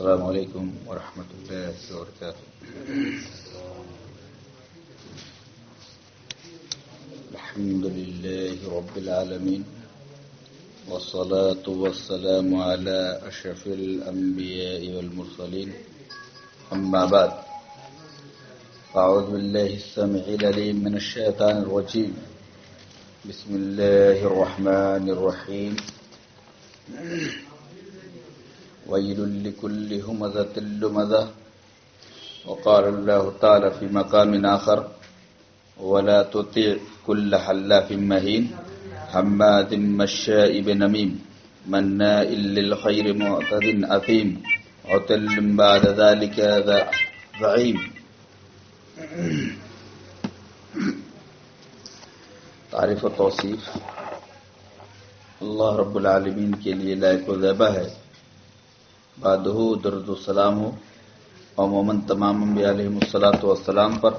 السلام عليكم ورحمة الله وبركاته الحمد لله رب العالمين والصلاة والسلام على أشرف الأنبياء والمرسلين أما بعد أعوذ بالله السميع العليم من الشيطان الرجيم بسم الله الرحمن الرحيم ويل لكل همزة لمزة وقال الله تعالى في مقام آخر ولا تطيع كل حلاف مهين حماد مشاء بنميم مناء للخير معتد أثيم عتل بعد ذلك ضعيم تعریف و توصیف اللہ رب العالمین کے لیے لائق و ذیبہ ہے بادہ درد السلام ہو۔ اور مومن تمام انبیاء علیہ السلاۃ والسلام پر،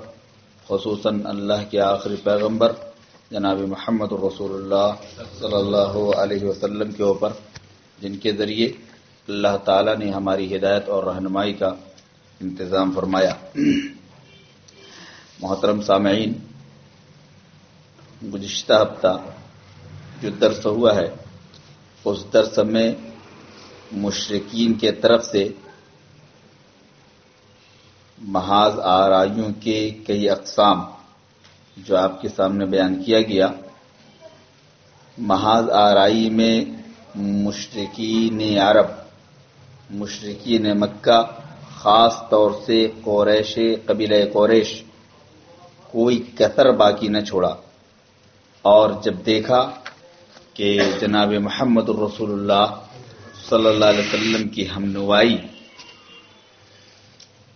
خصوصاً اللہ کے آخری پیغمبر جناب محمد الرسول اللہ صلی اللہ علیہ وسلم کے اوپر، جن کے ذریعے اللہ تعالی نے ہماری ہدایت اور رہنمائی کا انتظام فرمایا۔ محترم سامعین، گزشتہ ہفتہ جو درس ہوا ہے، اس درس میں مشرقین کے طرف سے محاذ آرائیوں کے کئی اقسام جو آپ کے سامنے بیان کیا گیا محاذ آرائی میں مشرقین عرب مشرقین مکہ، خاص طور سے قریش، قبیلہ قریش، کوئی کثر باقی نہ چھوڑا۔ اور جب دیکھا کہ جناب محمد الرسول اللہ صلی اللہ علیہ وسلم کی ہم نوائی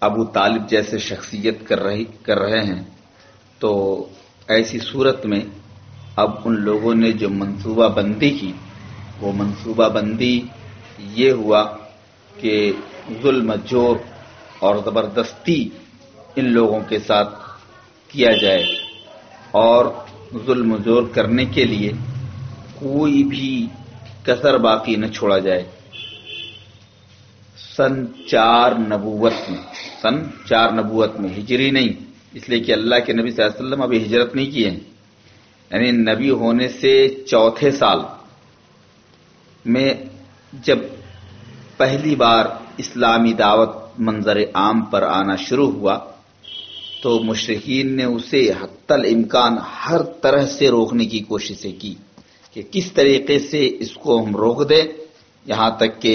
ابو طالب جیسے شخصیت کر رہی کر رہے ہیں، تو ایسی صورت میں اب ان لوگوں نے جو منصوبہ بندی کی، وہ منصوبہ بندی یہ ہوا کہ ظلم جور اور زبردستی ان لوگوں کے ساتھ کیا جائے اور ظلم زور کرنے کے لیے کوئی بھی کثر باقی نہ چھوڑا جائے۔ سن چار نبوت میں، سن چار نبوت میں ہجری نہیں، اس لیے کہ اللہ کے نبی صلی اللہ علیہ وسلم ابھی ہجرت نہیں کیے ہیں۔ یعنی نبی ہونے سے چوتھے سال میں جب پہلی بار اسلامی دعوت منظر عام پر آنا شروع ہوا، تو مشرقین نے اسے حت الامکان ہر طرح سے روکنے کی کوششیں کی۔ کہ کس طریقے سے اس کو ہم روک دیں، یہاں تک کہ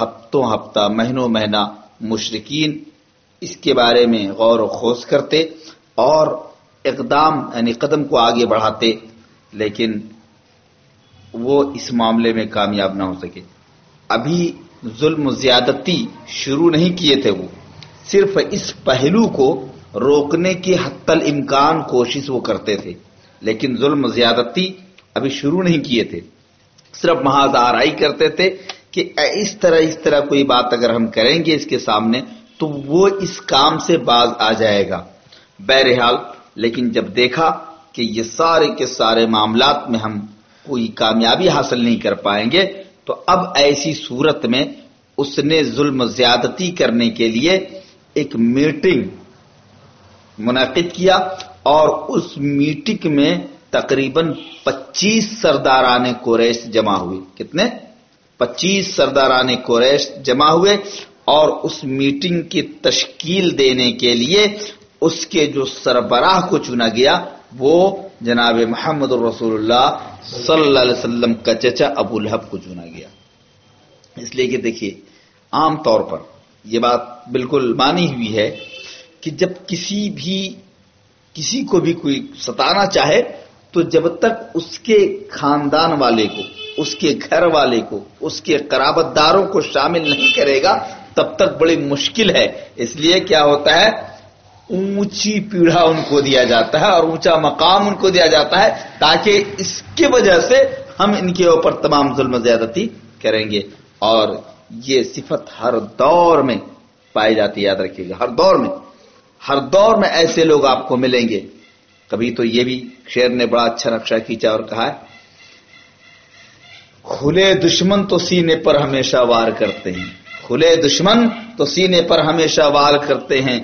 ہفتوں ہفتہ، مہینوں مہینہ مشرقین اس کے بارے میں غور و خوض کرتے اور اقدام یعنی قدم کو آگے بڑھاتے، لیکن وہ اس معاملے میں کامیاب نہ ہو سکے۔ ابھی ظلم و زیادتی شروع نہیں کیے تھے وہ۔ صرف اس پہلو کو روکنے کی حت الامکان کوشش وہ کرتے تھے، لیکن ظلم و زیادتی ابھی شروع نہیں کیے تھے، صرف محاذ آرائی کرتے تھے کہ اس طرح اس طرح کوئی بات اگر ہم کریں گے اس کے سامنے، تو وہ اس کام سے باز آ جائے گا۔ بہرحال، لیکن جب دیکھا کہ یہ سارے کے سارے معاملات میں ہم کوئی کامیابی حاصل نہیں کر پائیں گے، تو اب ایسی صورت میں اس نے ظلم زیادتی کرنے کے لیے ایک میٹنگ منعقد کیا اور اس میٹنگ میں تقریباً پچیس سرداران کوریش جمع ہوئے۔ کتنے؟ پچیس سرداران کوریش جمع ہوئے اور اس میٹنگ کی تشکیل دینے کے لیے اس کے جو سربراہ کو چنا گیا، وہ جناب محمد الرسول اللہ صلی اللہ علیہ وسلم کا چچا ابو الحب کو چنا گیا۔ اس لیے کہ دیکھیے، عام طور پر یہ بات بالکل مانی ہوئی ہے کہ جب کسی بھی، کسی کو بھی کوئی ستانا چاہے تو جب تک اس کے خاندان والے کو، اس کے گھر والے کو، اس کے قرابت داروں کو شامل نہیں کرے گا، تب تک بڑی مشکل ہے۔ اس لیے کیا ہوتا ہے؟ اونچی پیڑھا ان کو دیا جاتا ہے اور اونچا مقام ان کو دیا جاتا ہے تاکہ اس کی وجہ سے ہم ان کے اوپر تمام ظلم زیادتی کریں گے۔ اور یہ صفت ہر دور میں پائی جاتی یاد رکھیے گا، ہر دور میں، ہر دور میں ایسے لوگ آپ کو ملیں گے۔ کبھی تو یہ بھی شیر نے بڑا اچھا نقشہ کھینچا اور کہا ہے، کھلے دشمن تو سینے پر ہمیشہ وار کرتے ہیں۔ کھلے دشمن تو سینے پر ہمیشہ وال کرتے ہیں۔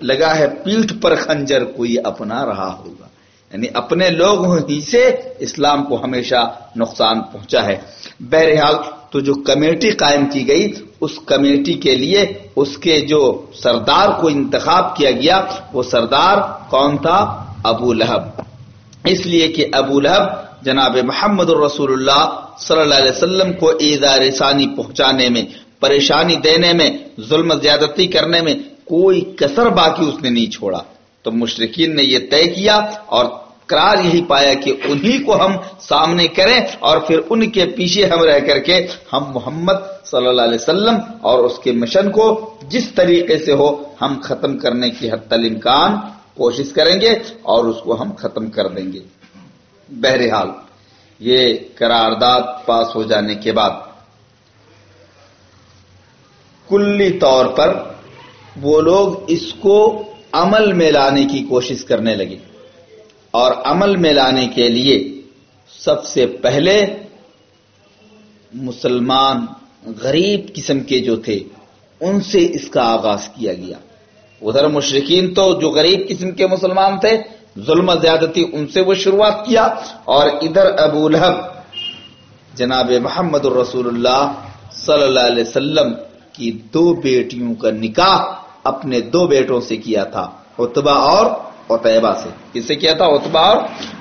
لگا ہے پیٹھ پر خنجر، کوئی اپنا رہا ہوگا۔ یعنی اپنے لوگ ہی سے اسلام کو ہمیشہ نقصان پہنچا ہے۔ بہرحال تو جو کمیٹی قائم کی گئی، اس کمیٹی کے لیے اس کے جو سردار کو انتخاب کیا گیا، وہ سردار کون تھا؟ ابو لہب۔ اس لیے کہ ابو لہب جناب محمد الرسول اللہ صلی اللہ علیہ وسلم کو ایزا رسانی پہنچانے میں، پریشانی دینے میں، ظلم زیادتی کرنے میں کوئی کسر باقی اس نے نہیں چھوڑا۔ تو مشرقین نے یہ طے کیا اور قرار یہی پایا کہ انہی کو ہم سامنے کریں اور پھر ان کے پیچھے ہم رہ کر کے ہم محمد صلی اللہ علیہ وسلم اور اس کے مشن کو جس طریقے سے ہو ہم ختم کرنے کی حد تل امکان کوشش کریں گے اور اس کو ہم ختم کر دیں گے۔ بہرحال یہ قرارداد پاس ہو جانے کے بعد کلی طور پر وہ لوگ اس کو عمل میں لانے کی کوشش کرنے لگے۔ اور عمل میں لانے کے لیے سب سے پہلے مسلمان غریب قسم کے جو تھے، ان سے اس کا آغاز کیا گیا۔ ادھر مشرقین تو جو غریب قسم کے مسلمان تھے، ظلم زیادتی ان سے وہ شروعات کیا۔ اور ادھر ابو لہب، جناب محمد الرسول اللہ صلی اللہ علیہ وسلم کی دو بیٹیوں کا نکاح اپنے دو بیٹوں سے کیا تھا اتبا اور اتبا سے۔ کس سے کیا تھا؟ اتبا اور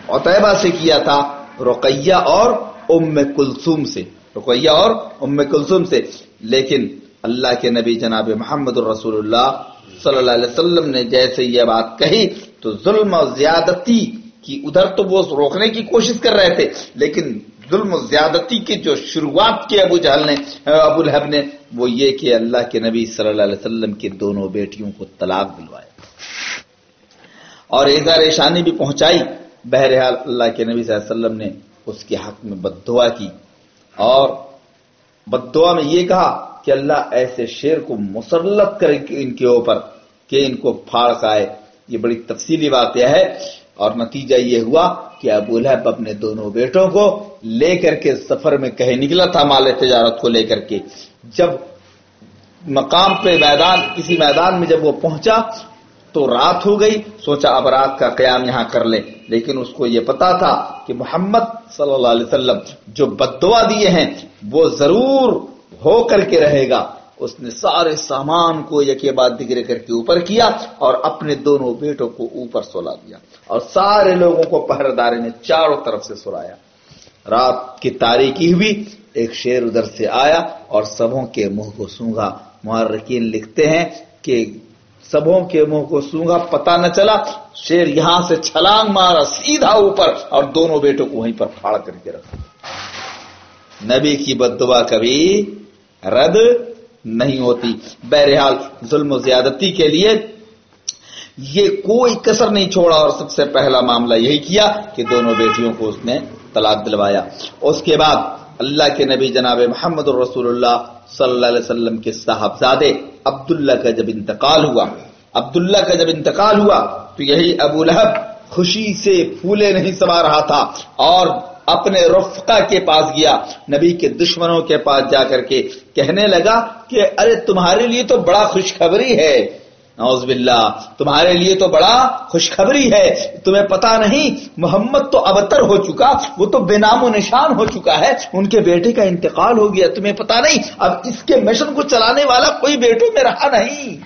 اتبا سے کیا تھا؟ رقیہ اور ام کلثوم سے۔ رقیہ اور ام کلثوم سے۔ لیکن اللہ کے نبی جناب محمد الرسول اللہ صلی اللہ علیہ وسلم نے جیسے یہ بات کہی تو ظلم و زیادتی کی ادھر تو وہ روکنے کی کوشش کر رہے تھے، لیکن ظلم و زیادتی کی جو شروعات کی ابو جہل نے، ابو الحب نے، وہ یہ کہ اللہ کے نبی صلی اللہ علیہ وسلم کی دونوں بیٹیوں کو طلاق دلوایا۔ اور اظہار ریشانی بھی پہنچائی۔ بہرحال اللہ کے نبی صلی اللہ علیہ وسلم نے اس کے حق میں بد دعا کی۔ اور بد دعا میں یہ کہا کہ اللہ ایسے شیر کو مسلط کرے ان کے اوپر کہ ان کو پھاڑ کھائے۔ یہ بڑی تفصیلی بات یہ ہے۔ اور نتیجہ یہ ہوا کہ ابو لہب اپنے دونوں بیٹوں کو لے کر کے سفر میں کہیں نکلا تھا مال تجارت کو لے کر کے۔ جب مقام پہ میدان، کسی میدان میں جب وہ پہنچا تو رات ہو گئی، سوچا اب رات کا قیام یہاں کر لے۔ لیکن اس کو یہ پتا تھا کہ محمد صلی اللہ علیہ وسلم جو بدعا دیے ہیں، وہ ضرور ہو کر کے رہے گا۔ اس نے سارے سامان کو یکے بعد دگرے کر کے اوپر کیا اور اپنے دونوں بیٹوں کو اوپر سلا دیا۔ اور سارے لوگوں کو پہردارے نے چاروں طرف سے سلایا۔ رات کی تاریخی ہوئی، ایک شیر ادھر سے آیا اور سبوں کے منہ کو سونگا۔ محرکین لکھتے ہیں کہ سبوں کے منہ کو سونگا پتا نہ چلا، شیر یہاں سے چھلانگ مارا، سیدھا اوپر، اور دونوں بیٹوں کو وہیں پر پھاڑ کر کے رکھا۔ نبی کی بدعا کبھی رد نہیں ہوتی۔ بہرحال ظلم و زیادتی کے لیے یہ کوئی کسر نہیں چھوڑا، اور سب سے پہلا معاملہ یہی کیا کہ دونوں بیٹیوں کو اس نے طلاق دلوایا۔ اس کے بعد اللہ کے نبی جناب محمد الرسول اللہ صلی اللہ علیہ وسلم کے صاحبزادے عبداللہ کا جب انتقال ہوا، عبداللہ کا جب انتقال ہوا، تو یہی ابو لہب خوشی سے پھولے نہیں سما رہا تھا اور اپنے رفقا کے پاس گیا، نبی کے دشمنوں کے پاس جا کر کے کہنے لگا کہ ارے تمہارے لیے تو بڑا خوشخبری ہے۔ نعوذ باللہ، تمہارے لیے تو بڑا خوشخبری ہے، تمہیں پتا نہیں، محمد تو ابتر ہو چکا، وہ تو بے نام و نشان ہو چکا ہے، ان کے بیٹے کا انتقال ہو گیا، تمہیں پتا نہیں، اب اس کے مشن کو چلانے والا کوئی بیٹوں میں رہا نہیں۔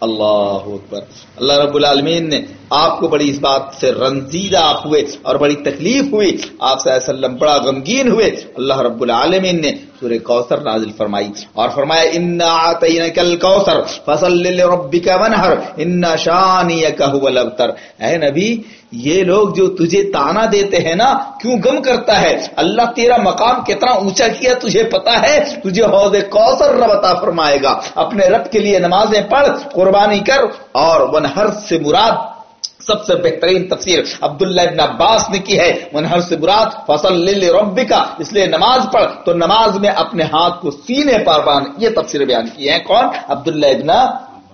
اللہ اکبر، اللہ رب العالمین نے آپ کو بڑی اس بات سے رنزیدہ آپ ہوئے اور بڑی تکلیف ہوئی، آپ صلی اللہ علیہ وسلم بڑا غمگین ہوئے۔ اللہ رب العالمین نے سورہ کوثر نازل فرمائی اور فرمایا، انا اعطینک الکوثر فصل لربک ونہر ان شانیک هو الابتر اے نبی، یہ لوگ جو تجھے تانا دیتے ہیں نا، کیوں گم کرتا ہے؟ اللہ تیرا مقام کتنا اونچا کیا تجھے پتا ہے؟ تجھے حوض کوثر رب عطا فرمائے گا۔ اپنے رب کے لیے نمازیں پڑھ، قربانی کر اور ونہر سے مراد سب سے بہترین تفسیر عبداللہ ابن عباس نے کی ہے۔ منہر سے براد فصل ربی کا اس لیے نماز پڑھ۔ تو نماز میں اپنے ہاتھ کو سینے پر باندھ۔ یہ تفسیر بیان کی ہے کون؟ عبداللہ ابن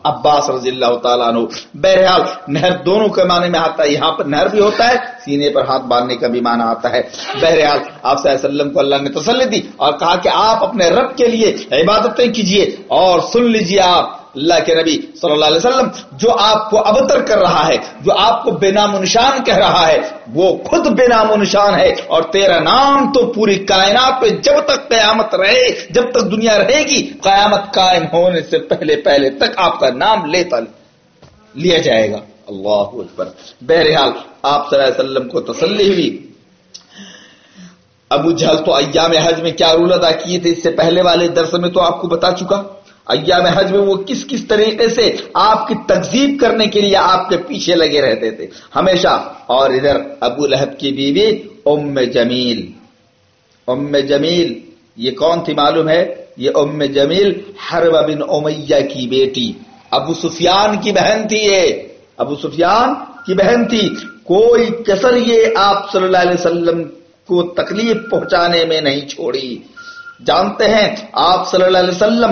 عباس رضی اللہ تعالیٰ عنہ۔ بہرحال، نہر دونوں کے معنی میں آتا ہے۔ یہاں پر نہر بھی ہوتا ہے، سینے پر ہاتھ باندھنے کا بھی معنی آتا ہے۔ بہرحال، آپ صلی اللہ علیہ وسلم کو اللہ نے تسلی دی اور کہا کہ آپ اپنے رب کے لیے عبادتیں کیجیے اور سن لیجیے آپ۔ اللہ کے نبی صلی اللہ علیہ وسلم جو آپ کو ابتر کر رہا ہے، جو آپ کو بے نام و نشان کہہ رہا ہے، وہ خود بے نام و نشان ہے۔ اور تیرا نام تو پوری کائنات پہ جب تک قیامت رہے، جب تک دنیا رہے گی، قیامت قائم ہونے سے پہلے پہلے تک آپ کا نام لیتا لیا جائے گا۔ اللہ اکبر۔ بہرحال، آپ صلی اللہ علیہ وسلم کو تسلی ہوئی۔ ابو جہل تو ایام حج میں کیا رول ادا کیے تھے؟ اس سے پہلے والے درس میں تو آپ کو بتا چکا۔ ایام حج میں وہ کس کس طریقے سے آپ کی تقزیب کرنے کے لیے آپ کے پیچھے لگے رہتے تھے؟ ہمیشہ اور ادھر ابو لہب کی بیوی ام جمیل۔ ام جمیل، یہ کون تھی معلوم ہے؟ یہ ام جمیل حرب بن امیہ کی بیٹی۔ ابو سفیان کی بہن تھی یہ۔ ابو سفیان کی بہن تھی۔ کوئی کسر یہ آپ صلی اللہ علیہ وسلم کو تکلیف پہنچانے میں نہیں چھوڑی۔ جانتے ہیں آپ صلی اللہ علیہ وسلم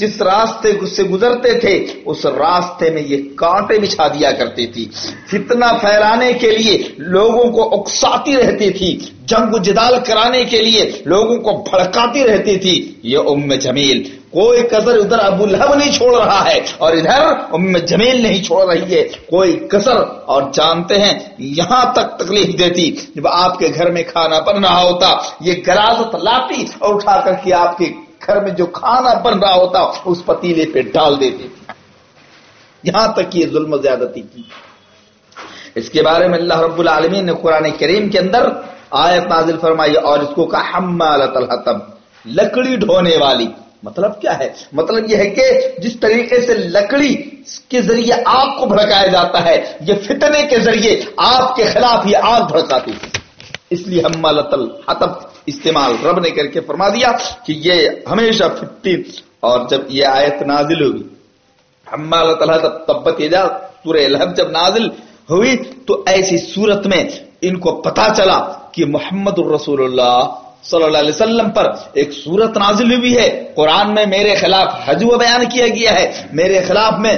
جس راستے سے گزرتے تھے، اس راستے میں یہ کانٹے بچھا دیا کرتی تھی۔ فتنہ پھیلانے کے لیے لوگوں کو اکساتی رہتی تھی۔ جنگ جدال کرانے کے لیے لوگوں کو بھڑکاتی رہتی تھی۔ یہ ام جمیل۔ کوئی کسر ادھر ابو لہب نہیں چھوڑ رہا ہے اور ادھر ام جمیل نہیں چھوڑ رہی ہے۔ کوئی کسر اور جانتے ہیں، یہاں تک تکلیف دیتی۔ جب آپ کے گھر میں کھانا بن رہا ہوتا، یہ گرازت لاتی اور اٹھا کر کے آپ کے گھر میں جو کھانا بن رہا ہوتا، اس پتیلے پہ ڈال دیتے تھے۔ یہاں تک یہ ظلم زیادتی کی۔ اس کے بارے میں اللہ رب العالمین نے قرآن کریم کے اندر آیت نازل فرمائی، اور اس کو کہا، حمالت الحطب، لکڑی ڈھونے والی۔ مطلب کیا ہے؟ مطلب یہ ہے کہ جس طریقے سے لکڑی کے ذریعے آگ کو بھڑکایا جاتا ہے، یہ فتنے کے ذریعے آپ کے خلاف یہ آگ بھڑکاتی تھی۔ اس لیے حمالت الحطب استعمال رب نے کر کے فرما دیا کہ یہ ہمیشہ فٹی اور جب یہ آیت نازل ہوگی ہم اللہ تعالیٰ تبت سورہ الحب جب نازل ہوئی تو ایسی صورت میں ان کو پتا چلا کہ محمد الرسول اللہ صلی اللہ علیہ وسلم پر ایک صورت نازل ہوئی ہے۔ قرآن میں میرے خلاف حج و بیان کیا گیا ہے، میرے خلاف میں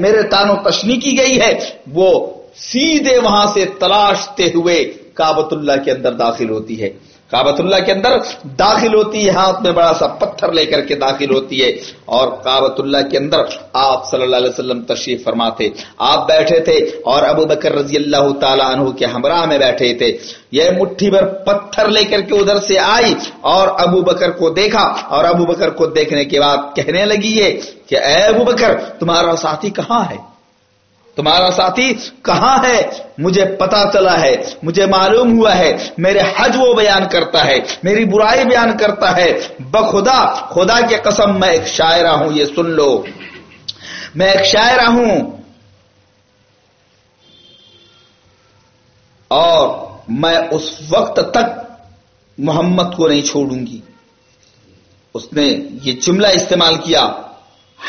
میرے تانو تشنی کی گئی ہے۔ وہ سیدھے وہاں سے تلاشتے ہوئے کابت اللہ کے اندر داخل ہوتی ہے۔ کابت اللہ کے اندر داخل ہوتی ہے، ہاتھ میں بڑا سا پتھر لے کر کے داخل ہوتی ہے۔ اور کابت اللہ کے اندر آپ صلی اللہ علیہ وسلم تشریف فرما تھے آپ بیٹھے تھے اور ابو بکر رضی اللہ تعالیٰ عنہ کے ہمراہ میں بیٹھے تھے۔ یہ مٹھی بھر پتھر لے کر کے ادھر سے آئی اور ابو بکر کو دیکھا اور ابو بکر کو دیکھنے کے بعد کہنے لگی ہے کہ اے ابو بکر، تمہارا ساتھی کہاں ہے؟ تمہارا ساتھی کہاں ہے؟ مجھے پتا چلا ہے، مجھے معلوم ہوا ہے، میرے حج وہ بیان کرتا ہے، میری برائی بیان کرتا ہے۔ بخدا، خدا کے قسم میں ایک شاعرہ ہوں، یہ سن لو۔ میں ایک شاعرہ ہوں۔ اور میں اس وقت تک محمد کو نہیں چھوڑوں گی۔ اس نے یہ جملہ استعمال کیا۔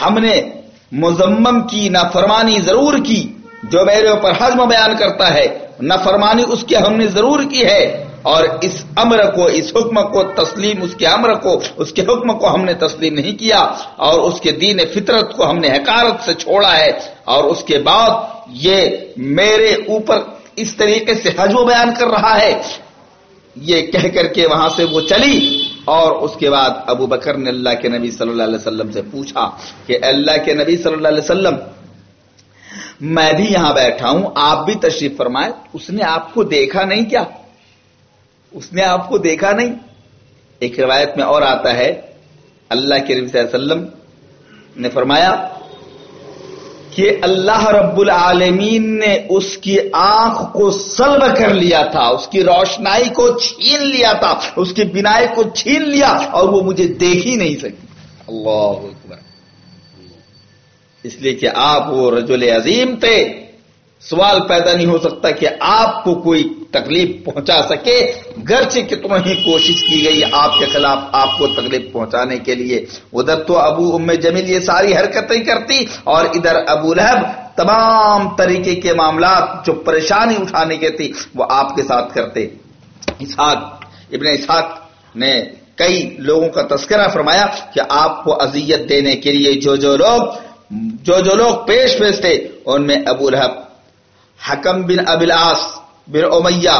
ہم نے مزمم کی نافرمانی ضرور کی، جو میرے اوپر حجم بیان کرتا ہے، نافرمانی اس کے ہم نے ضرور کی ہے، اور اس امر کو، اس حکم کو، تسلیم اس کے امر کو، اس کے حکم کو ہم نے تسلیم نہیں کیا، اور اس کے دین فطرت کو ہم نے حکارت سے چھوڑا ہے، اور اس کے بعد یہ میرے اوپر اس طریقے سے حجم بیان کر رہا ہے۔ یہ کہہ کر کے وہاں سے وہ چلی۔ اور اس کے بعد ابو بکر نے اللہ کے نبی صلی اللہ علیہ وسلم سے پوچھا کہ اللہ کے نبی صلی اللہ علیہ وسلم، میں بھی یہاں بیٹھا ہوں، آپ بھی تشریف فرمائے اس نے آپ کو دیکھا نہیں کیا؟ اس نے آپ کو دیکھا نہیں؟ ایک روایت میں اور آتا ہے، اللہ کے نبی صلی اللہ علیہ وسلم نے فرمایا کہ اللہ رب العالمین نے اس کی آنکھ کو سلب کر لیا تھا، اس کی روشنائی کو چھین لیا تھا، اس کی بینائی کو چھین لیا اور وہ مجھے دیکھ ہی نہیں سکی۔ اللہ اکبر۔ اس لیے کہ آپ وہ رجل عظیم تھے۔ سوال پیدا نہیں ہو سکتا کہ آپ کو کوئی تکلیف پہنچا سکے۔ گرچہ کتنا ہی کوشش کی گئی آپ کے خلاف آپ کو تکلیف پہنچانے کے لیے۔ ادھر تو ابو ام جمیل یہ ساری حرکتیں کرتی اور ادھر ابو لہب تمام طریقے کے معاملات جو پریشانی اٹھانے کے تھی وہ آپ کے ساتھ کرتے۔ اسحاق، ابن اسحاق نے کئی لوگوں کا تذکرہ فرمایا کہ آپ کو اذیت دینے کے لیے جو جو لوگ، جو جو لوگ پیش پیش تھے ان میں ابو رحب حکم بن ابلاس بن امیہ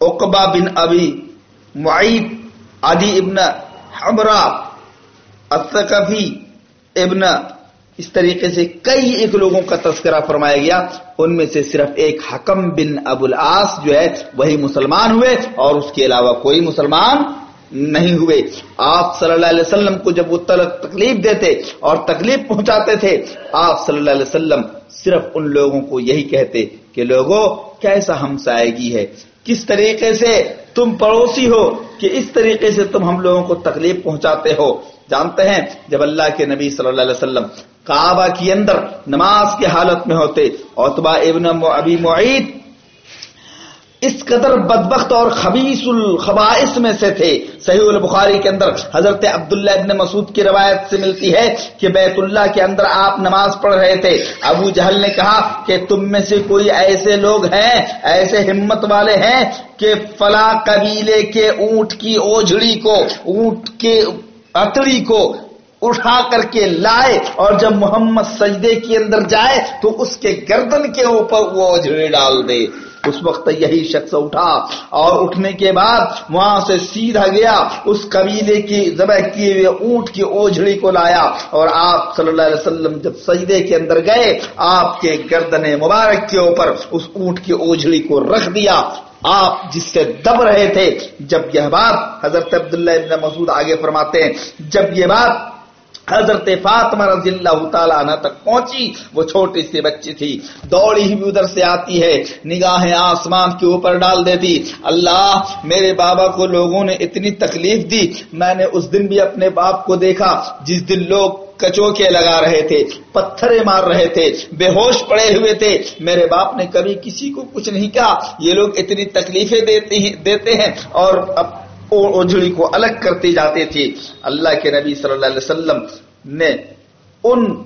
اقبا بن ابی معیب عدی ابن حمرا الثقفی ابن اس طریقے سے کئی ایک لوگوں کا تذکرہ فرمایا گیا ان میں سے صرف ایک حکم بن ابو العاص جو ہے وہی مسلمان ہوئے اور اس کے علاوہ کوئی مسلمان نہیں ہوئے آپ صلی اللہ علیہ وسلم کو جب وہ تکلیف دیتے اور تکلیف پہنچاتے تھے آپ صلی اللہ علیہ وسلم صرف ان لوگوں کو یہی کہتے کہ لوگوں کیسا ہم سائے ہے؟ کس طریقے سے تم پڑوسی ہو کہ اس طریقے سے تم ہم لوگوں کو تکلیف پہنچاتے ہو؟ جانتے ہیں، جب اللہ کے نبی صلی اللہ علیہ وسلم کعبہ کی اندر نماز کی حالت میں ہوتے اتبا ابن ابی معید اس قدر بدبخت اور خبیص الخبائس میں سے تھے صحیح البخاری کے اندر حضرت عبداللہ ابن مسعود کی روایت سے ملتی ہے کہ بیت اللہ کے اندر آپ نماز پڑھ رہے تھے۔ ابو جہل نے کہا کہ تم میں سے کوئی ایسے لوگ ہیں، ایسے ہمت والے ہیں کہ فلاں قبیلے کے اونٹ کی اوجھڑی کو، اونٹ کے اتڑی کو اٹھا کر کے لائے اور جب محمد سجدے کے اندر جائے تو اس کے گردن کے اوپر وہ اوجھڑی ڈال دے۔ اس وقت یہی شخص اٹھا اور اٹھنے کے بعد وہاں سے سیدھا گیا، اس قبیلے کی ذبح کیے ہوئے اونٹ کی اوجھڑی کو لایا اور آپ صلی اللہ علیہ وسلم جب سجدے کے اندر گئے، آپ کے گردن مبارک کے اوپر اس اونٹ کی اوجھڑی کو رکھ دیا۔ آپ جس سے دب رہے تھے، جب یہ بات حضرت عبداللہ ابن مسعود آگے فرماتے ہیں، جب یہ بات حضرت فاطمہ رضی اللہ تعالیٰ عنہ تک پہنچی۔ وہ چھوٹی سی بچی تھی۔ دوڑی ہی بھی ادھر سے آتی ہے۔ نگاہیں آسمان کے اوپر ڈال دیتی۔ اللہ، میرے بابا کو لوگوں نے اتنی تکلیف دی۔ میں نے اس دن بھی اپنے باپ کو دیکھا۔ جس دن لوگ کچوکے لگا رہے تھے پتھرے مار رہے تھے، بے ہوش پڑے ہوئے تھے۔ میرے باپ نے کبھی کسی کو کچھ نہیں کہا۔ یہ لوگ اتنی تکلیفیں دیتے ہیں اور اب اوجھڑی کو الگ کرتے جاتے تھے اللہ کے نبی صلی اللہ علیہ وسلم نے ان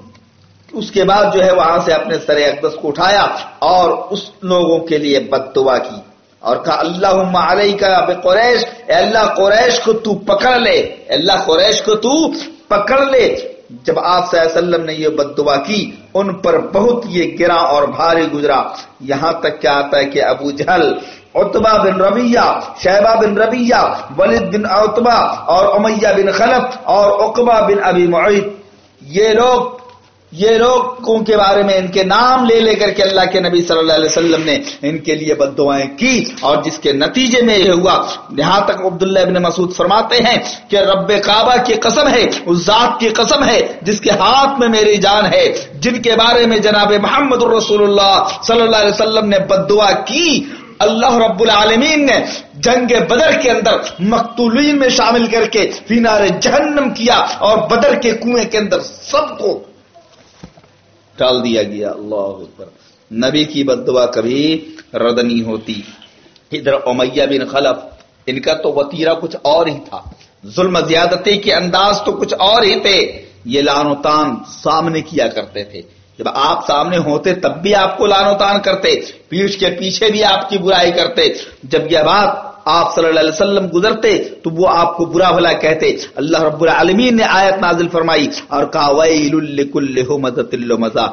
اس کے بعد جو ہے وہاں سے اپنے سر اقدس کو اٹھایا اور اس لوگوں کے لیے بد دعا کی اور کہا اللہ علیہ کا قریش، اے اللہ قریش کو تو پکڑ لے اللہ قریش کو تو پکڑ لے۔ جب آپ صلی اللہ علیہ وسلم نے یہ بد دعا کی، ان پر بہت یہ گرا اور بھاری گزرا۔ یہاں تک کیا آتا ہے کہ ابو جہل اتبا بن ربیہ شہبہ بن ربیہ ولید بن اتبا اور امیہ بن خلف اور اقبا بن ابی معید یہ لوگ یہ لوگوں کے بارے میں ان کے نام لے لے کر کے اللہ کے نبی صلی اللہ علیہ وسلم نے ان کے لیے بد دعائیں کی اور جس کے نتیجے میں یہ ہوا۔ یہاں تک عبداللہ ابن مسعود فرماتے ہیں کہ رب کعبہ کی قسم ہے، اس ذات کی قسم ہے جس کے ہاتھ میں میری جان ہے، جن کے بارے میں جناب محمد الرسول اللہ صلی اللہ علیہ وسلم نے بد دعا کی۔ اللہ رب العالمین نے جنگ بدر کے اندر مقتولین میں شامل کر کے فینار جہنم کیا اور بدر کے کنویں کے اندر سب کو ٹال دیا گیا۔ اللہ نبی کی بد دعا کبھی رد نہیں ہوتی۔ ادھر امیہ بن خلف، ان کا تو وطیرہ کچھ اور ہی تھا۔ ظلم زیادتی کے انداز تو کچھ اور ہی تھے۔ یہ لان و تان سامنے کیا کرتے تھے۔ جب آپ سامنے ہوتے تب بھی آپ کو لان و تان کرتے۔ پیٹھ کے پیچھے بھی آپ کی برائی کرتے۔ جب یہ بات آپ صلی اللہ علیہ وسلم گزرتے تو وہ آپ کو برا بھلا کہتے۔ اللہ رب العالمین نے آیت نازل فرمائی اور کہا، ویل مزہ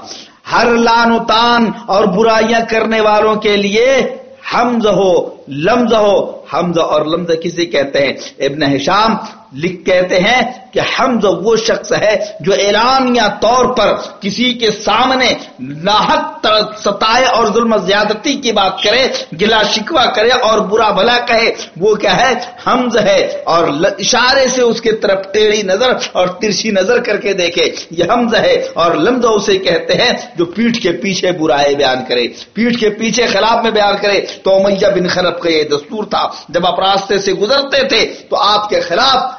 ہر لان و تان اور برائیاں کرنے والوں کے لیے حمز ہو۔ لمز ہو حمز اور لمز کسی کہتے ہیں؟ ابن حشام لکھ کہتے ہیں کہ حمز وہ شخص ہے جو اعلانیہ طور پر کسی کے سامنے ناحق ستائے اور ظلم زیادتی کی بات کرے، گلا شکوا کرے اور برا بھلا کہے، وہ کیا ہے؟ حمز ہے اور اشارے سے اس کے طرف ٹیڑھی نظر اور ترچھی نظر کر کے دیکھے، یہ حمز ہے اور لمز اسے کہتے ہیں جو پیٹھ کے پیچھے برائے بیان کرے، پیٹھ کے پیچھے خلاف میں بیان کرے، تو امیہ بن مذہب کا یہ دستور تھا، جب آپ راستے سے گزرتے تھے، تو آپ کے خلاف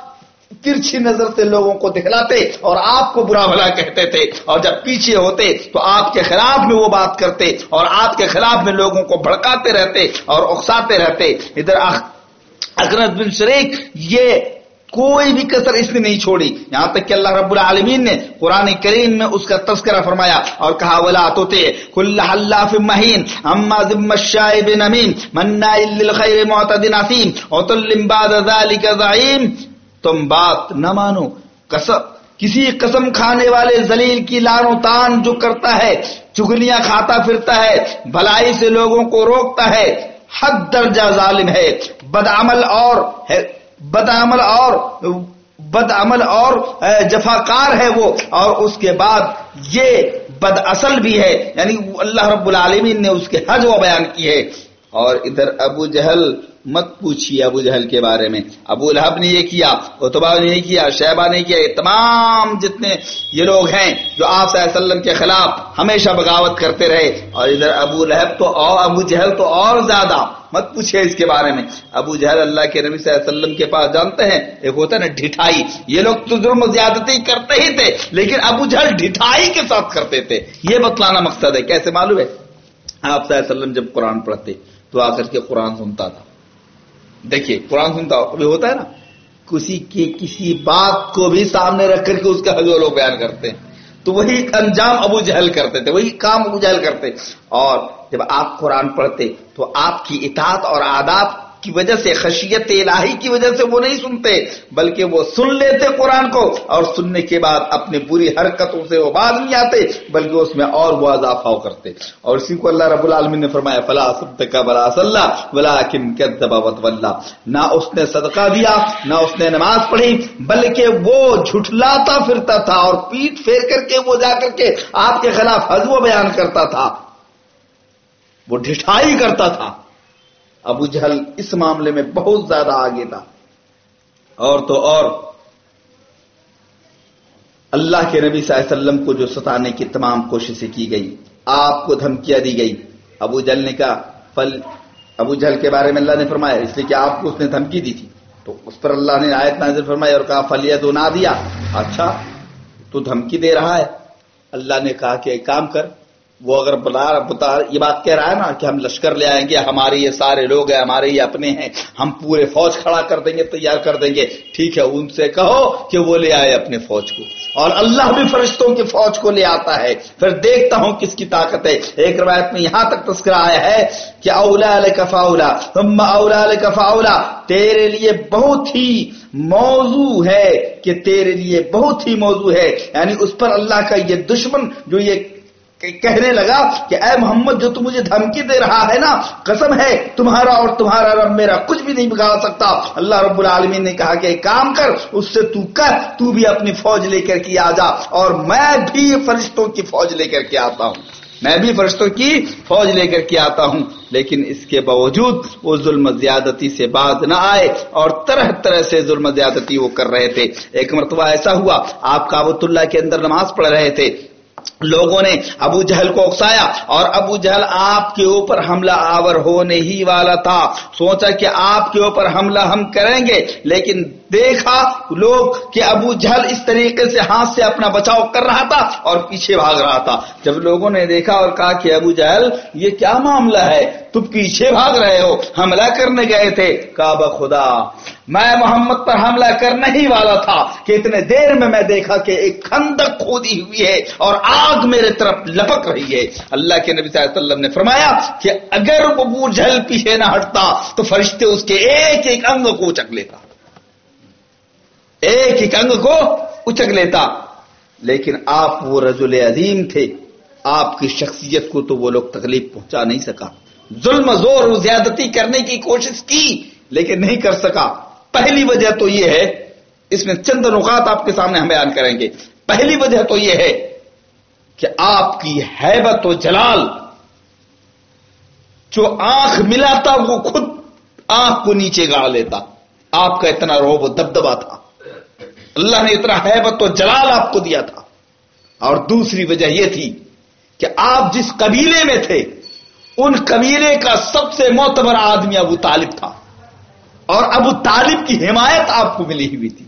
ترچھی نظر سے لوگوں کو دکھلاتے اور آپ کو برا بھلا کہتے تھے۔ اور جب پیچھے ہوتے، تو آپ کے خلاف میں وہ بات کرتے اور آپ کے خلاف میں لوگوں کو بھڑکاتے رہتے اور اکساتے رہتے۔ ادھر اخ... اکرت بن شریک یہ کوئی بھی کسر اس نے نہیں چھوڑی۔ یہاں تک کہ اللہ رب العالمین نے قرآن کریم میں اس کا تذکرہ فرمایا اور کہا، ولا تو کل اللہ مہین اما ذم الشائب نمیم منا للخیر معتد نسیم وتل بعد ذلك زعیم تم بات نہ مانو۔ کسب کسی قسم کھانے والے زلیل کی لان و تان جو کرتا ہے، چگلیاں کھاتا پھرتا ہے، بھلائی سے لوگوں کو روکتا ہے، حد درجہ ظالم ہے بدعمل اور ہے۔ بدعمل اور بد عمل اور جفاکار ہے وہ، اور اس کے بعد یہ بد اصل بھی ہے یعنی اللہ رب العالمین نے اس کے حج و بیان کی ہے اور ادھر ابو جہل مت پوچھیے ابو جہل کے بارے میں۔ ابو لہب نے یہ کیا اتبا نے یہ کیا شہبہ نے کیا، یہ تمام جتنے یہ لوگ ہیں جو آپ صلی اللہ علیہ وسلم کے خلاف ہمیشہ بغاوت کرتے رہے، اور ادھر ابو لہب تو اور، ابو جہل تو اور زیادہ۔ مت پوچھے اس کے بارے میں۔ ابو جہل اللہ کے نبی صلی اللہ علیہ وسلم کے پاس جانتے ہیں، ایک ہوتا ہے نا، ڈھٹائی۔ یہ لوگ تو ظلم زیادتی کرتے ہی تھے، لیکن ابو جہل ڈھٹائی کے ساتھ کرتے تھے۔ یہ بتلانا مقصد ہے، کیسے معلوم ہے؟ آپ صلی اللہ علیہ وسلم جب قرآن پڑھتے تو آ کر کے قرآن سنتا تھا۔ دیکھیے، قرآن سنتا ہوتا ہے نا، کسی کی کسی بات کو بھی سامنے رکھ کر کے اس کا حضور لوگ بیان کرتے ہیں۔ تو وہی انجام ابو جہل کرتے تھے، وہی کام ابو جہل کرتے۔ اور جب آپ قرآن پڑھتے تو آپ کی اطاعت اور آداب کی وجہ سے، خشیت الہی کی وجہ سے وہ نہیں سنتے، بلکہ وہ سن لیتے قرآن کو اور سننے کے بعد اپنی بری حرکتوں سے وہ باز نہیں آتے، بلکہ اس میں اور وہ اضافہ کرتے۔ اور اسی کو اللہ رب العالمین نے فرمایا، فلا کا بلا صلاح بلا کن نہ اس نے صدقہ دیا، نہ اس نے نماز پڑھی، بلکہ وہ جھٹلاتا پھرتا تھا اور پیٹ پھیر کر کے وہ جا کر کے آپ کے خلاف حضو بیان کرتا تھا۔ وہ ڈھٹائی کرتا تھا۔ ابو جہل اس معاملے میں بہت زیادہ آگے تھا۔ اور تو اور اللہ کے نبی صلی اللہ علیہ وسلم کو جو ستانے کی تمام کوششیں کی گئی، آپ کو دھمکیاں دی گئی۔ ابو جہل نے کہا، فل ابو جہل کے بارے میں اللہ نے فرمایا، اس لیے کہ آپ کو اس نے دھمکی دی تھی۔ تو اس پر اللہ نے آیت نازل فرمائی اور کہا فلیہ تو نہ دیا اچھا تو دھمکی دے رہا ہے۔ اللہ نے کہا کہ ایک کام کر وہ اگر بلا بتا یہ بات کہہ رہا ہے نا کہ ہم لشکر لے آئیں گے ہمارے یہ سارے لوگ ہیں، ہمارے یہ اپنے ہیں، ہم پورے فوج کھڑا کر دیں گے، تیار کر دیں گے۔ ٹھیک ہے، ان سے کہو کہ وہ لے آئے اپنے فوج کو۔ اور اللہ بھی فرشتوں کی فوج کو لے آتا ہے۔ پھر دیکھتا ہوں کس کی طاقت ہے۔ ایک روایت میں یہاں تک تذکرہ آیا ہے کہ اولا کفا اولا تم اولا کفا اولا تیرے لیے بہت ہی موضوع ہے کہ تیرے لیے بہت ہی موضوع ہے۔ یعنی اس پر اللہ کا یہ دشمن جو یہ کہنے لگا کہ اے محمد جو تم مجھے دھمکی دے رہا ہے نا، قسم ہے، تمہارا اور تمہارا رب میرا کچھ بھی نہیں بگاڑ سکتا۔ اللہ رب العالمین نے کہا کہ ایک کام کر، اس سے تو کر تو بھی اپنی فوج لے کر کے آ جا۔ اور میں بھی فرشتوں کی فوج لے کر کے آتا ہوں۔ میں بھی فرشتوں کی فوج لے کر کے آتا ہوں۔ لیکن اس کے باوجود وہ ظلم زیادتی سے باز نہ آئے اور طرح طرح سے ظلم زیادتی وہ کر رہے تھے۔ ایک مرتبہ ایسا ہوا، آپ کابت اللہ کے اندر نماز پڑھ رہے تھے۔ لوگوں نے ابو جہل کو اکسایا اور ابو جہل آپ کے اوپر حملہ آور ہونے ہی والا تھا۔ سوچا کہ آپ کے اوپر حملہ ہم کریں گے، لیکن دیکھا، لوگ کہ ابو جہل اس طریقے سے ہاتھ سے اپنا بچاؤ کر رہا تھا اور پیچھے بھاگ رہا تھا۔ جب لوگوں نے دیکھا اور کہا کہ ابو جہل، یہ کیا معاملہ ہے؟ تم پیچھے بھاگ رہے ہو، حملہ کرنے گئے تھے۔ کعبہ خدا، میں محمد پر حملہ کرنے ہی والا تھا کہ اتنے دیر میں میں دیکھا کہ ایک خندق کھودی ہوئی ہے اور آگ میرے طرف لپک رہی ہے۔ اللہ کے نبی صلی اللہ علیہ وسلم نے فرمایا کہ اگر وہ بور جھل پیچھے نہ ہٹتا تو فرشتے اس کے ایک ایک انگ کو اچک لیتا۔ ایک ایک انگ کو اچک لیتا۔ لیکن آپ وہ رجل عظیم تھے۔ آپ کی شخصیت کو تو وہ لوگ تکلیف پہنچا نہیں سکا۔ ظلم زور زیادتی کرنے کی کوشش کی، لیکن نہیں کر سکا۔ پہلی وجہ تو یہ ہے، اس میں چند نقات آپ کے سامنے ہم بیان کریں گے۔ پہلی وجہ تو یہ ہے کہ آپ کی حیبت و جلال، جو آنکھ ملاتا وہ خود آنکھ کو نیچے گاڑ لیتا۔ آپ کا اتنا روب و دبدبا تھا۔ اللہ نے اتنا حیبت و جلال آپ کو دیا تھا۔ اور دوسری وجہ یہ تھی کہ آپ جس قبیلے میں تھے، ان قبیلے کا سب سے معتبر آدمی ابو طالب تھا۔ اور ابو طالب کی حمایت آپ کو ملی ہوئی تھی۔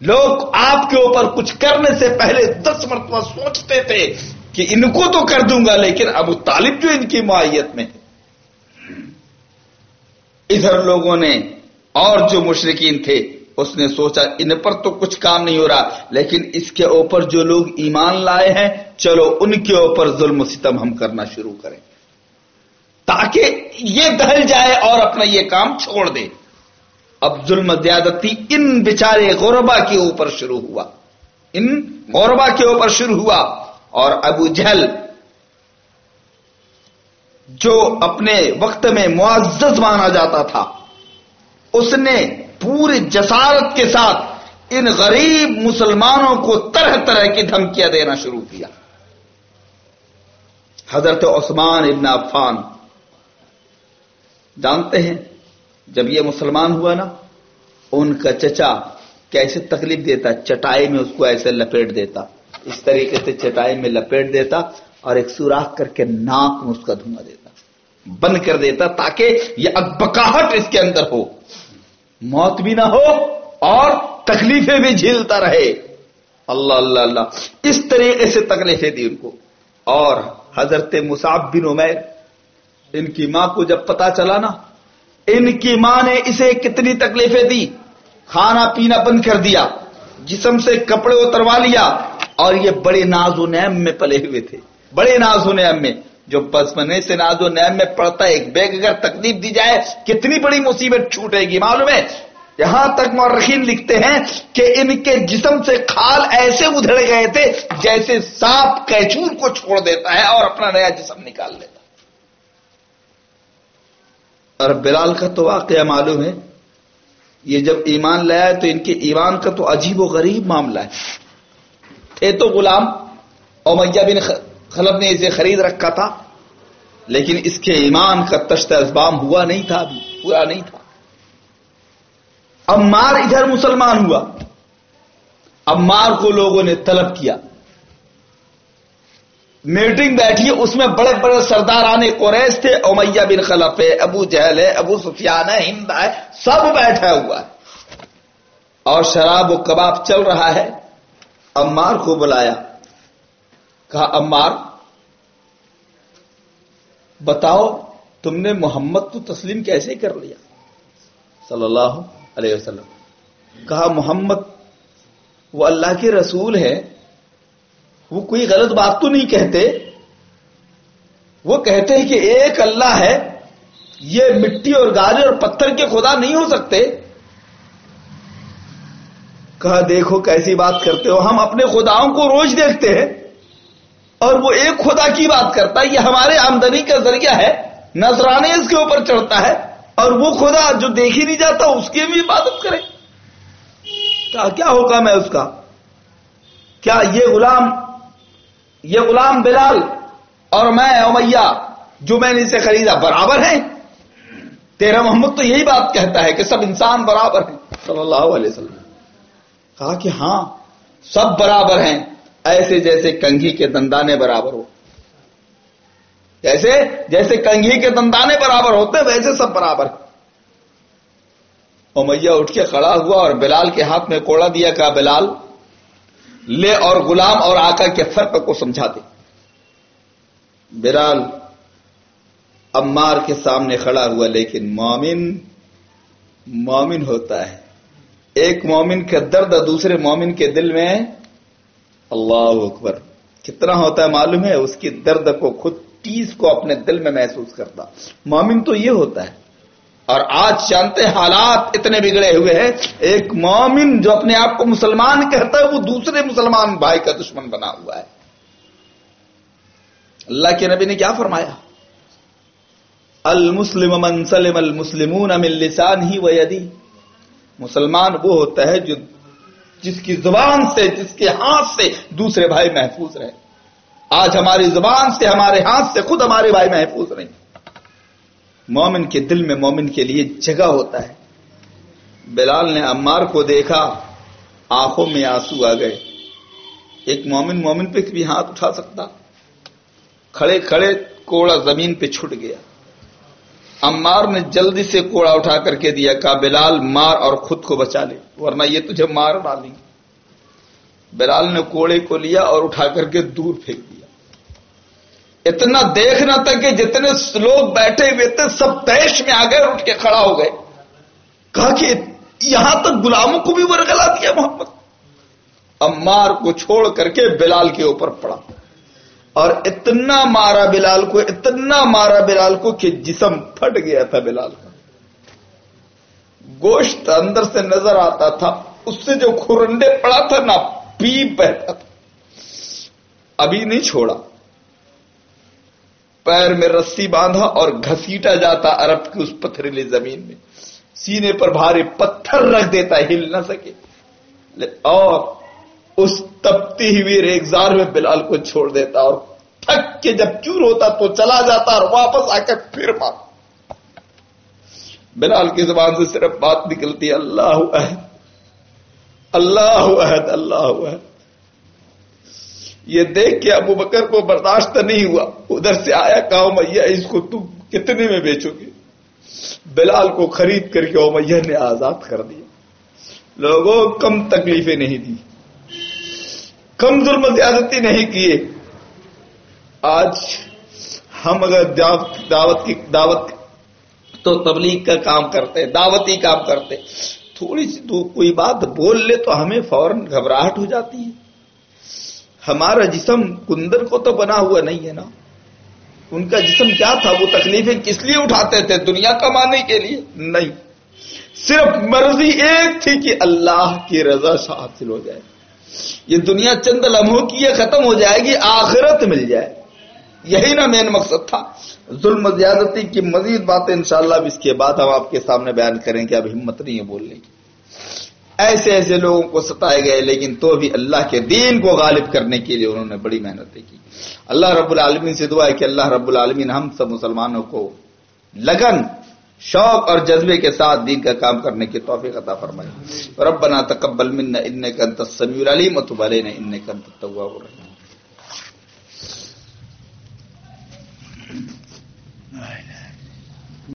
لوگ آپ کے اوپر کچھ کرنے سے پہلے دس مرتبہ سوچتے تھے کہ ان کو تو کر دوں گا، لیکن ابو طالب جو ان کی معیت میں ہے۔ ادھر لوگوں نے اور جو مشرقین تھے اس نے سوچا ان پر تو کچھ کام نہیں ہو رہا، لیکن اس کے اوپر جو لوگ ایمان لائے ہیں، چلو ان کے اوپر ظلم و ستم ہم کرنا شروع کریں۔ تاکہ یہ دہل جائے اور اپنا یہ کام چھوڑ دے۔ اب ظلم زیادتی ان بیچارے غربا کے اوپر شروع ہوا۔ ان غوربا کے اوپر شروع ہوا۔ اور ابو جہل، جو اپنے وقت میں معزز مانا جاتا تھا، اس نے پوری جسارت کے ساتھ ان غریب مسلمانوں کو طرح طرح کی دھمکیاں دینا شروع کیا۔ حضرت عثمان ابن عفان، جانتے ہیں؟ جب یہ مسلمان ہوا نا، ان کا چچا کیسے تکلیف دیتا، چٹائی میں اس کو ایسے لپیٹ دیتا، اس طریقے سے چٹائی میں لپیٹ دیتا اور ایک سوراخ کر کے ناک میں اس کا دھواں دیتا، بند کر دیتا تاکہ یہ اکبکاہٹ اس کے اندر ہو۔ موت بھی نہ ہو اور تکلیفیں بھی جھیلتا رہے۔ اللہ اللہ اللہ۔ اس طریقے سے تکلیفیں دی ان کو۔ اور حضرت مصعب بن عمیر، ان کی ماں کو جب پتا چلا نا، ان کی ماں نے اسے کتنی تکلیفیں دی کھانا پینا بند کر دیا، جسم سے کپڑے اتروا لیا اور یہ بڑے ناز و نعم میں پلے ہوئے تھے۔ بڑے ناز و نعم میں۔ جو پسمنے سے ناز و نعم میں پڑتا ہے، ایک بیگ اگر تکلیف دی جائے، کتنی بڑی مصیبت چھوٹے گی؟ معلوم ہے، یہاں تک مورخین لکھتے ہیں کہ ان کے جسم سے کھال ایسے ادھڑ گئے تھے جیسے سانپ کیچور کو چھوڑ دیتا ہے اور اپنا نیا جسم نکال لیتا اور بلال کا تو واقعہ معلوم ہے، یہ جب ایمان لایا تو ان کے ایمان کا تو عجیب و غریب معاملہ ہے۔ تھے تو غلام امیہ بن خلب نے اسے خرید رکھا تھا، لیکن اس کے ایمان کا تشت ازبام ہوا نہیں تھا ابھی، پورا نہیں تھا۔ امار ادھر مسلمان ہوا۔ امار کو لوگوں نے طلب کیا۔ میٹنگ بیٹھی، اس میں بڑے بڑے سردار آنے قریش تھے، امیہ بن خلف ہے ابو جہل ہے ابو سفیان ہے ہند ہے سب بیٹھا ہوا۔ ہے اور شراب و کباب چل رہا ہے۔ امار کو بلایا۔ کہا، امار، بتاؤ، تم نے محمد کو تسلیم کیسے کر لیا؟ صلی اللہ علیہ وسلم۔ کہا، محمد، وہ اللہ کے رسول ہے وہ کوئی غلط بات تو نہیں کہتے؟ وہ کہتے ہیں کہ ایک اللہ ہے، یہ مٹی اور گارے اور پتھر کے خدا نہیں ہو سکتے؟ کہا، دیکھو کیسی بات کرتے ہو، ہم اپنے خداؤں کو روز دیکھتے ہیں۔ اور وہ ایک خدا کی بات کرتا ہے، یہ ہمارے آمدنی کا ذریعہ ہے، نذرانے اس کے اوپر چڑھتا ہے، اور وہ خدا جو دیکھ ہی نہیں جاتا، اس کی بھی عبادت کرے۔ کہا، کیا ہوگا میں اس کا؟ کیا یہ غلام یہ غلام بلال اور میں امیہ جو میں نے اسے خریدا برابر ہیں؟ تیرا محمد تو یہی بات کہتا ہے کہ سب انسان برابر ہیں، صلی اللہ علیہ وسلم۔ کہا کہ ہاں سب برابر ہیں۔ ایسے جیسے کنگھی کے دندانے برابر ہو۔ جیسے جیسے کنگھی کے دندانے برابر ہوتے ویسے سب برابر۔ امیہ اٹھ کے کھڑا ہوا اور بلال کے ہاتھ میں کوڑا دیا کہا بلال، لے اور غلام اور آقا کے فرق کو سمجھا دے برال امار کے سامنے کھڑا ہوا، لیکن مومن مومن ہوتا ہے۔ ایک مومن کا درد، دوسرے مومن کے دل میں اللہ اکبر۔ کتنا ہوتا ہے معلوم ہے؟ اس کی درد کو، خود ٹیز کو اپنے دل میں محسوس کرتا۔ مومن تو یہ ہوتا ہے۔ اور آج جانتے حالات اتنے بگڑے ہوئے ہیں۔ ایک مومن جو اپنے آپ کو مسلمان کہتا ہے، وہ دوسرے مسلمان بھائی کا دشمن بنا ہوا ہے۔ اللہ کے نبی نے کیا فرمایا؟ المسلم من سلم المسلمون من لسان ہی ویدی۔ مسلمان وہ ہوتا ہے جو جس کی زبان سے، جس کے ہاتھ سے دوسرے بھائی محفوظ رہے۔ آج ہماری زبان سے، ہمارے ہاتھ سے خود ہمارے بھائی محفوظ رہیں مومن کے دل میں مومن کے لیے جگہ ہوتا ہے۔ بلال نے عمار کو دیکھا، آنکھوں میں آنسو آ گئے۔ ایک مومن مومن پہ بھی ہاتھ اٹھا سکتا۔ کھڑے کھڑے کوڑا زمین پہ چھٹ گیا۔ عمار نے جلدی سے کوڑا اٹھا کر کے دیا کہا، بلال مار اور خود کو بچا لے، ورنہ یہ تجھے مار ڈالیں گے۔ بلال نے کوڑے کو لیا اور اٹھا کر کے دور پھینک دیا۔ اتنا دیکھنا تھا کہ جتنے لوگ بیٹھے ہوئے تھے، سب تیش میں آ گئے اٹھ کے کھڑا ہو گئے۔ کہا کہ یہاں تک غلاموں کو بھی ورگلا دیا محمد۔ امار کو چھوڑ کر کے بلال کے اوپر پڑا۔ اور اتنا مارا بلال کو، اتنا مارا بلال کو کہ جسم پھٹ گیا تھا بلال کا۔ گوشت اندر سے نظر آتا تھا، اس سے جو کھرنڈے پڑا تھا نا، پیپ بہتا تھا۔ ابھی نہیں چھوڑا۔ پیر میں رسی باندھا اور گھسیٹا جاتا عرب کی اس پتھریلی زمین میں۔ سینے پر بھارے پتھر رکھ دیتا، ہل نہ سکے۔ اور اس تپتی ہوئی ریگزار میں بلال کو چھوڑ دیتا اور تھک کے جب چور ہوتا تو چلا جاتا اور واپس آ کے پھر مار بلال کی زبان سے صرف بات نکلتی، اللہ عہد اللہ عہد اللہ عہد یہ دیکھ کے ابو بکر کو برداشت نہیں ہوا۔ ادھر سے آیا کہ میاں اس کو تم کتنے میں بیچو گے؟ بلال کو خرید کر کے امیہ نے آزاد کر دیا۔ لوگوں کم تکلیفیں نہیں دی۔ کم ظلم زیادتی نہیں کیے۔ آج ہم اگر دعوت کی دعوت تو تبلیغ کا کام کرتے، دعوتی کام کرتے۔ تھوڑی سی تو کوئی بات بول لے تو ہمیں فوراً گھبراہٹ ہو جاتی ہے۔ ہمارا جسم کندر کو تو بنا ہوا نہیں ہے نا۔ ان کا جسم کیا تھا؟ وہ تکلیفیں کس لیے اٹھاتے تھے؟ دنیا کمانے کے لیے؟ نہیں۔ صرف مرضی ایک تھی کہ اللہ کی رضا سے حاصل ہو جائے۔ یہ دنیا چند لمحوں کی یہ ختم ہو جائے گی، آخرت مل جائے۔ یہی نا مین مقصد تھا۔ ظلم زیادتی کی مزید باتیں انشاءاللہ اب اس کے بعد ہم آپ کے سامنے بیان کریں کہ اب ہمت نہیں ہے بولنے کی۔ ایسے ایسے لوگوں کو ستائے گئے، لیکن تو بھی اللہ کے دین کو غالب کرنے کے لیے انہوں نے بڑی محنتیں کی۔ اللہ رب العالمین سے دعا ہے کہ اللہ رب العالمین ہم سب مسلمانوں کو لگن شوق اور جذبے کے ساتھ دین کا کام کرنے کی توفیق عطا فرمائے۔ ربنا تقبل منا انك انت السميع العليم وتب علينا انك انت التواب الرحيم